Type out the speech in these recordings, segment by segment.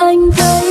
anh thấy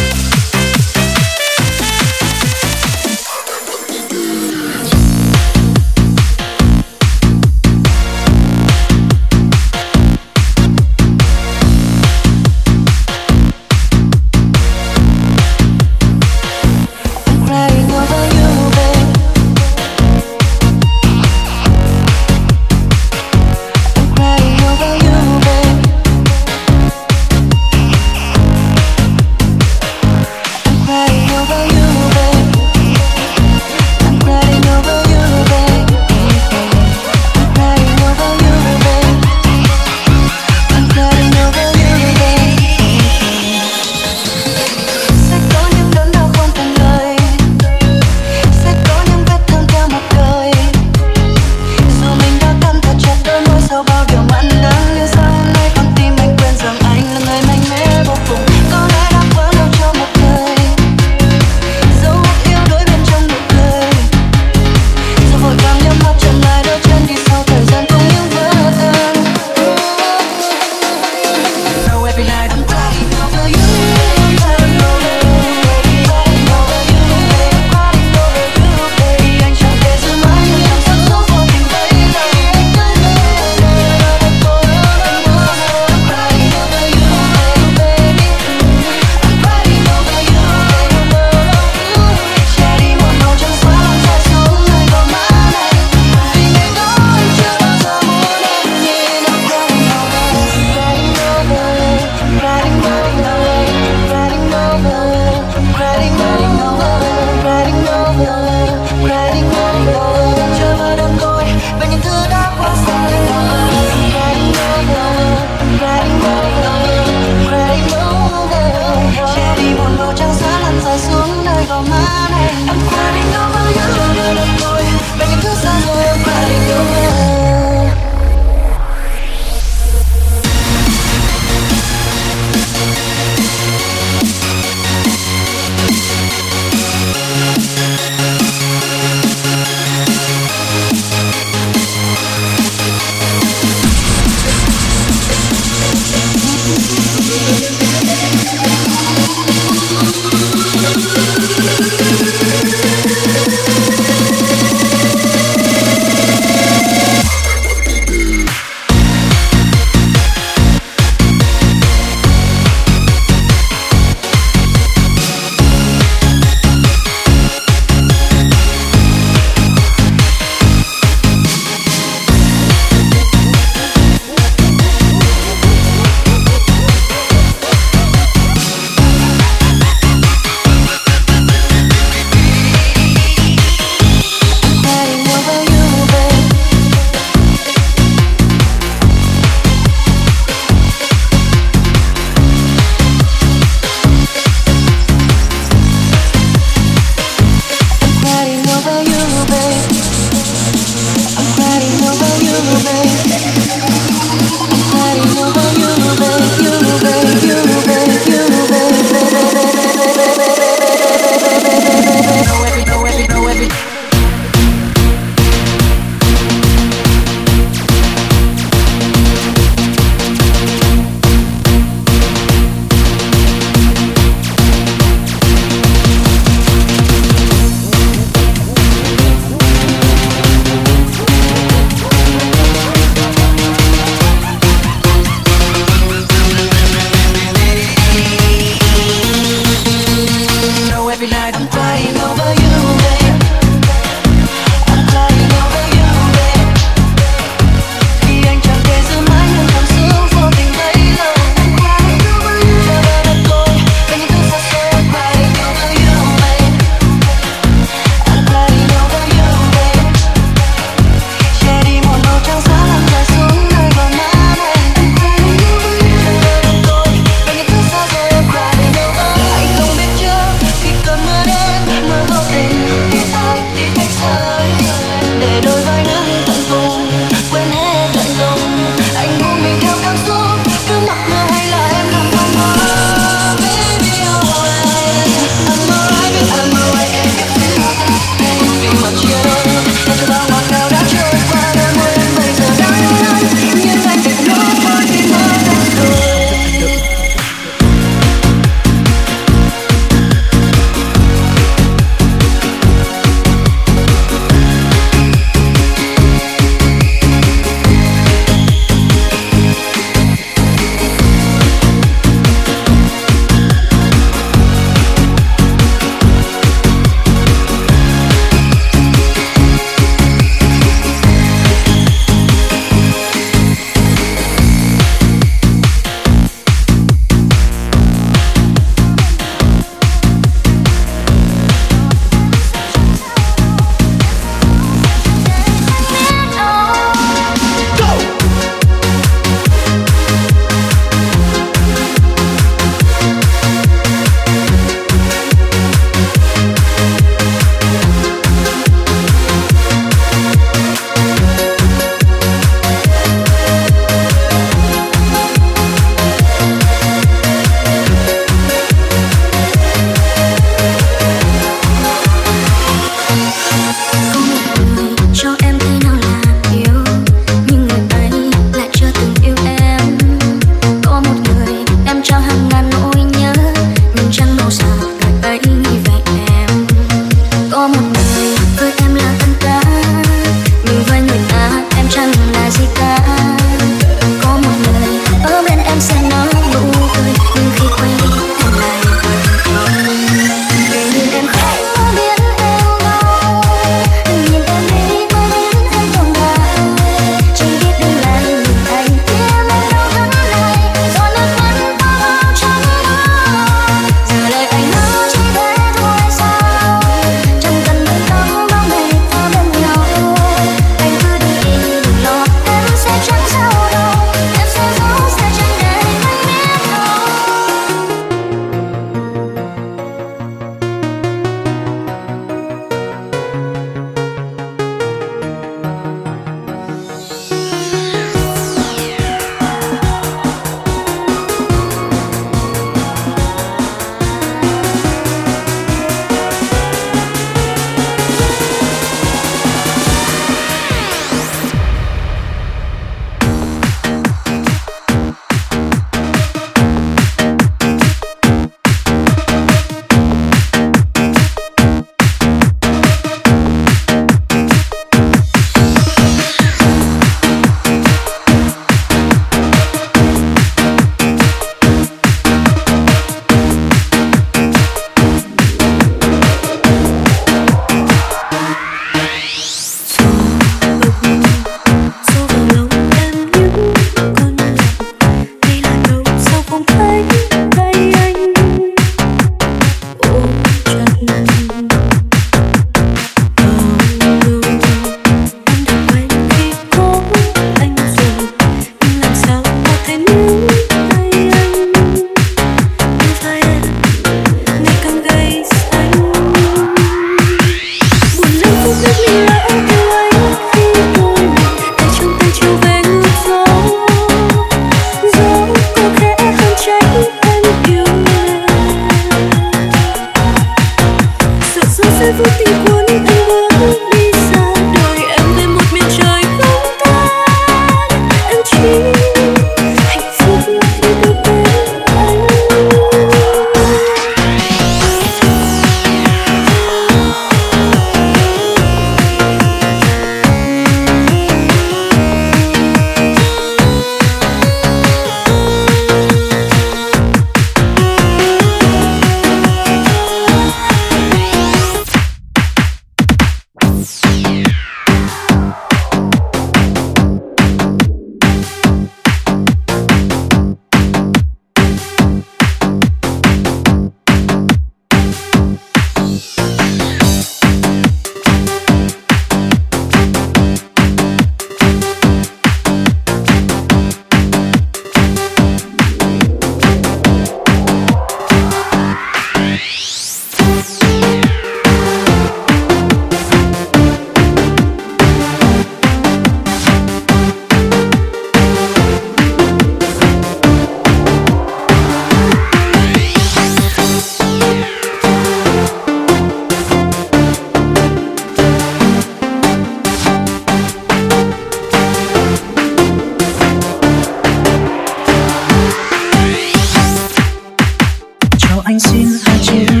anh xin hai chữ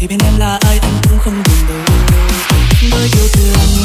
thì bên em là ai anh cũng không buồn đâu. Với yêu thương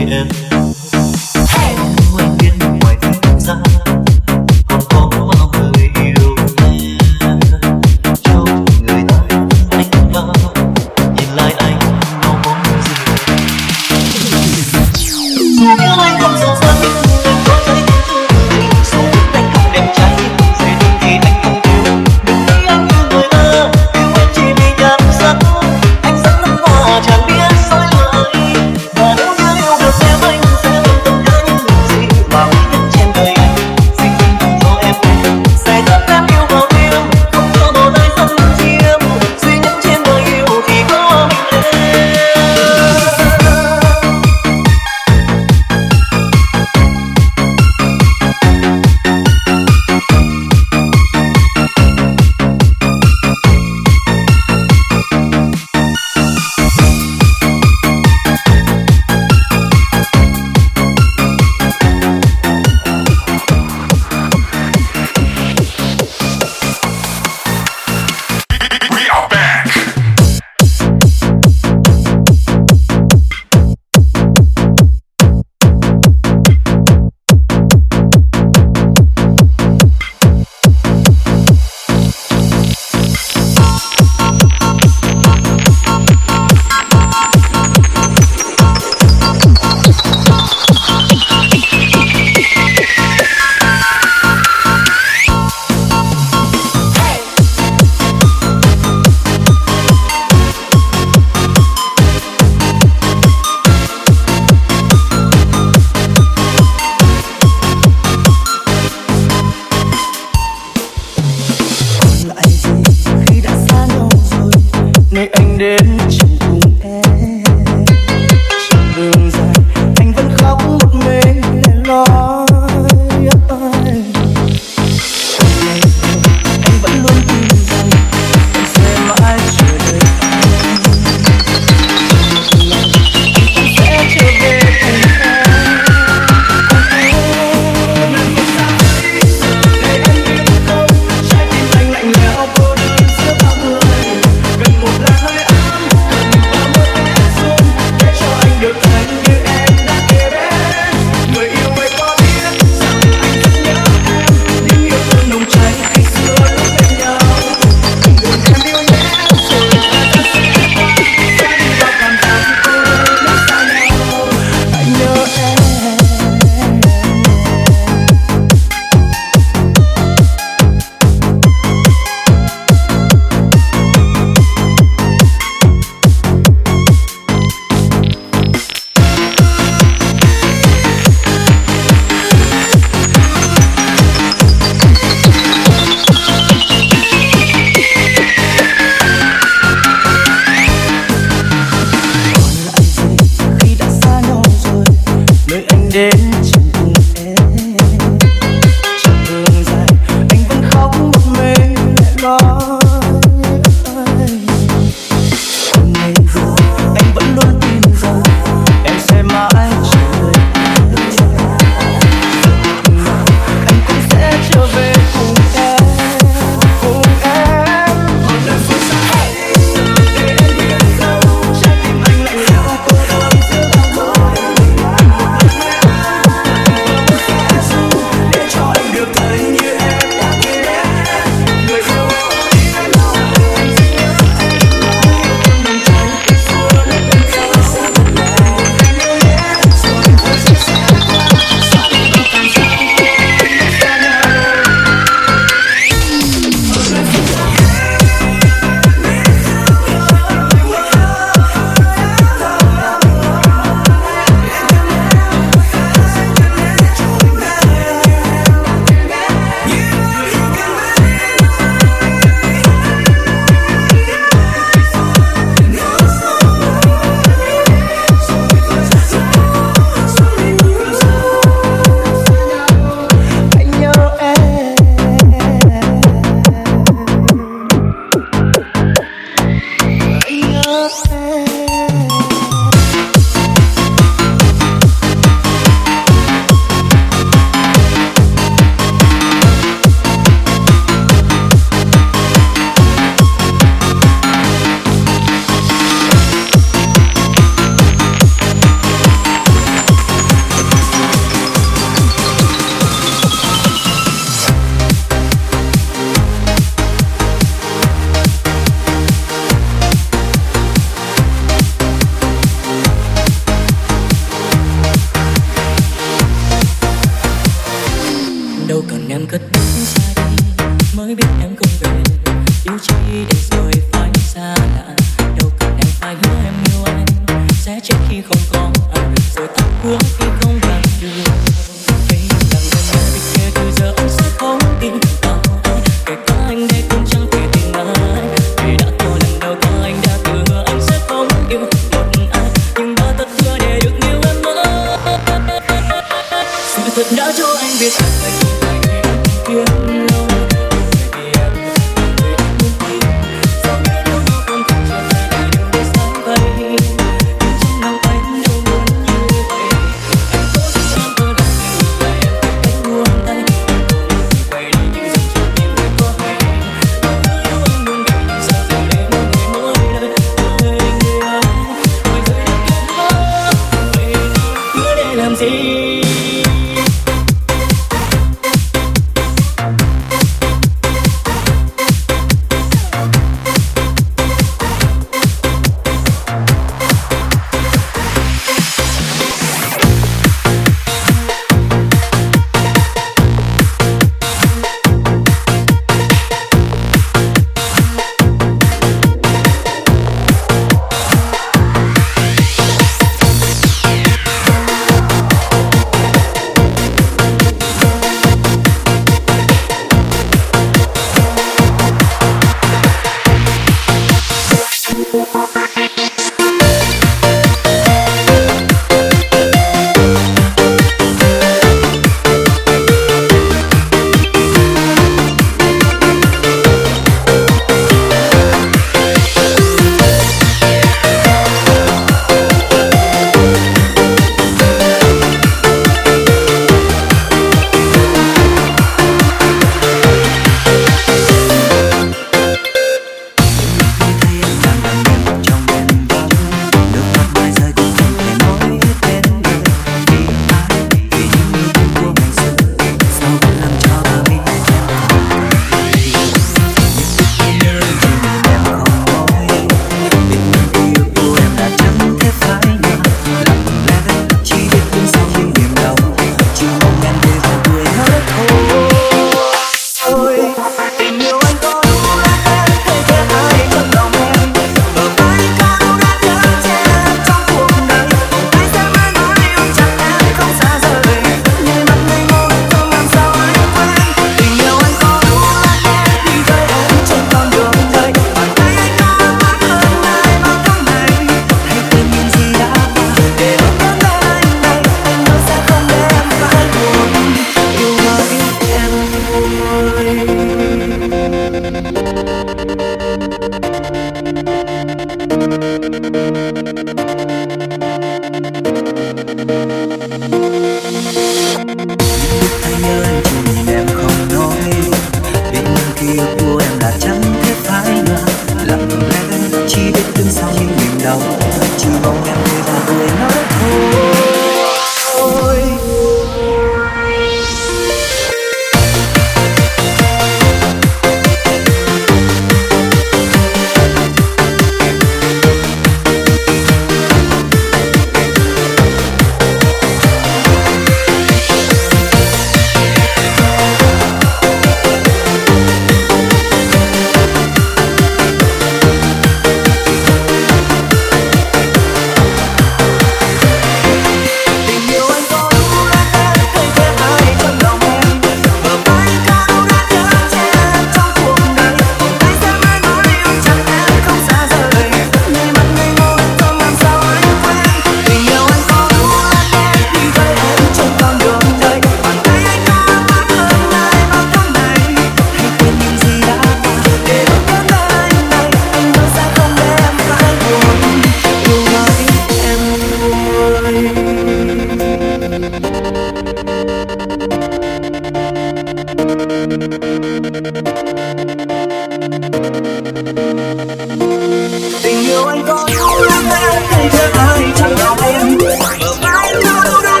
tình yêu anh có lúc ta thấy chưa ai chẳng là em. Bờ vai lâu đã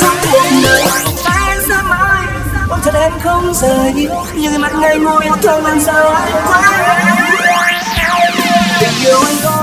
trong cuộc anh sẽ mãi ôm chặt em không rời. Như mặt ngày môi, yêu thương anh sao anh quá. Tình yêu anh có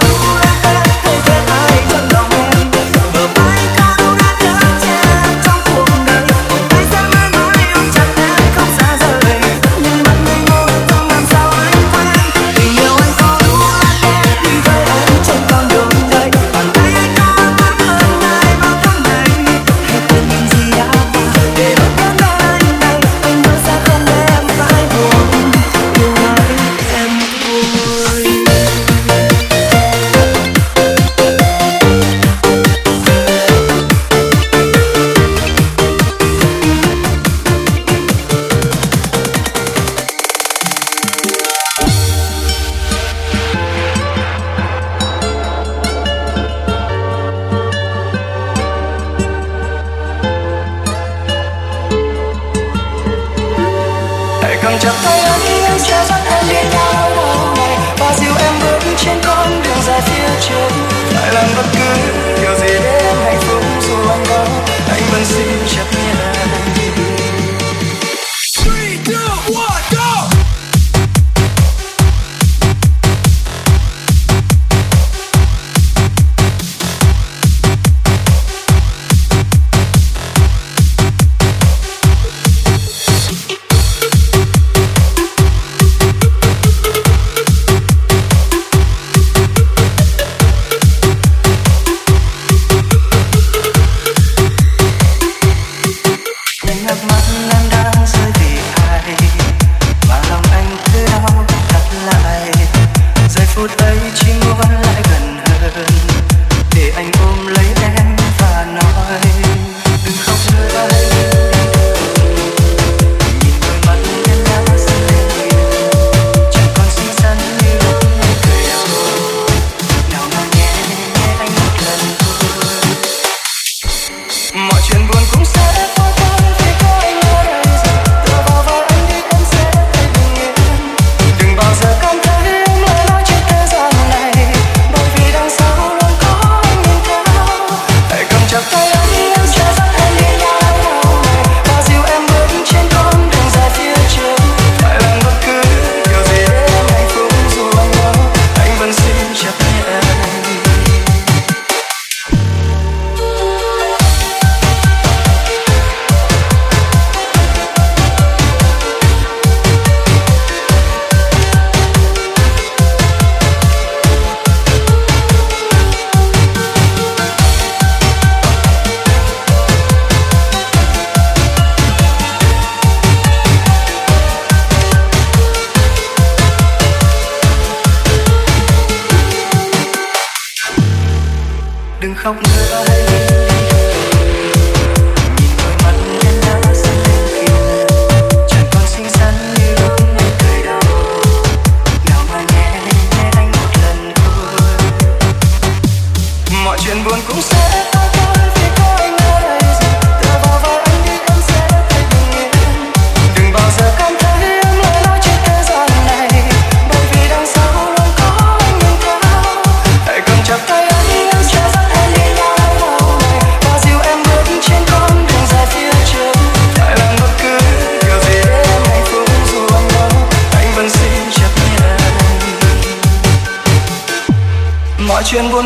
chuyện buồn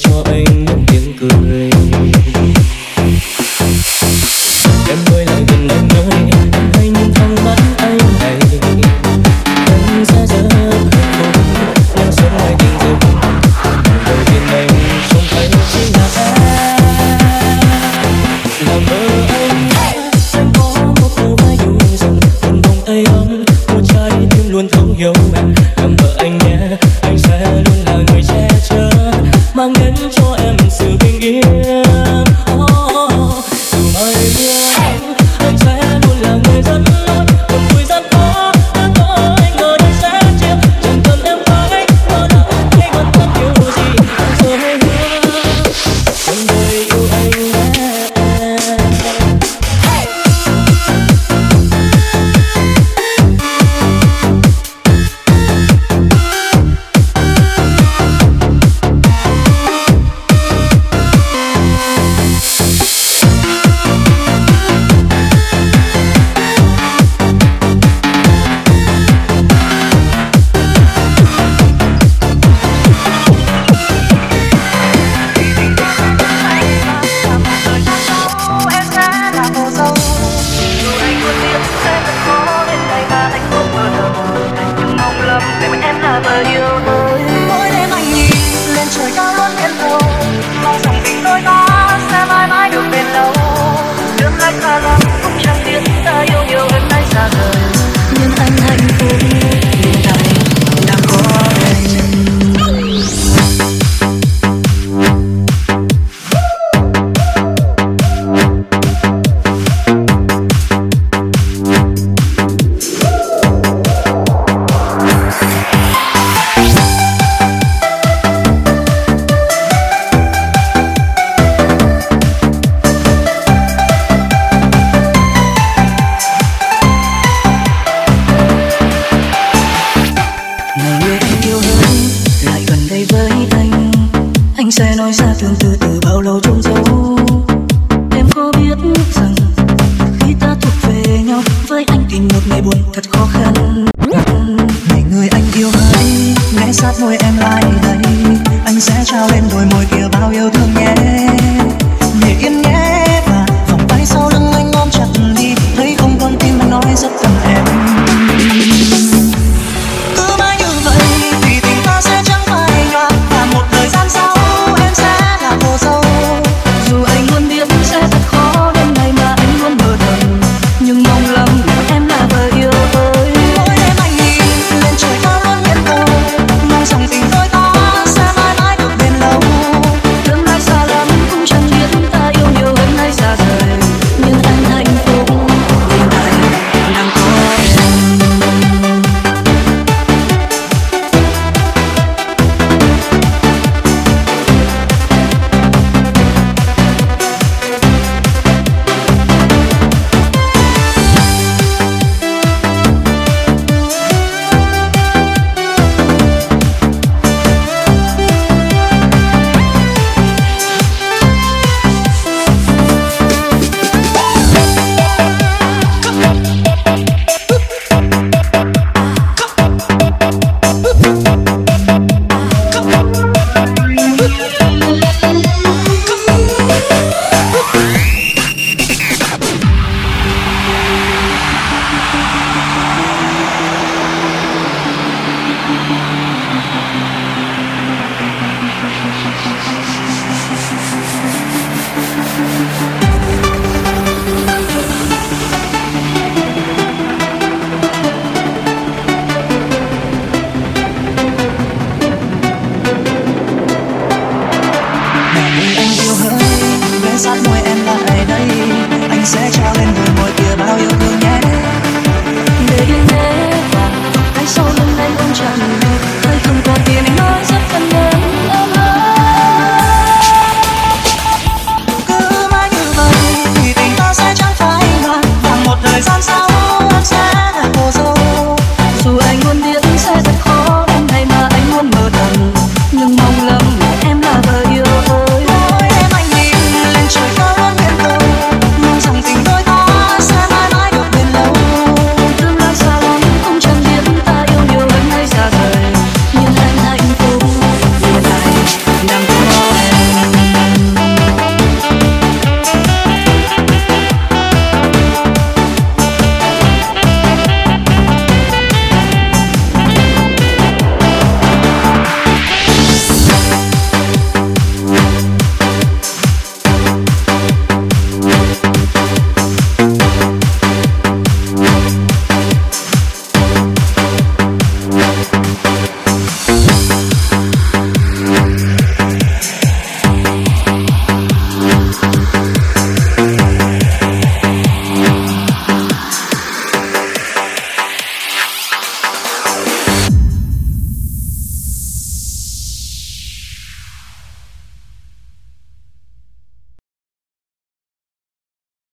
cho anh những tiếng cười.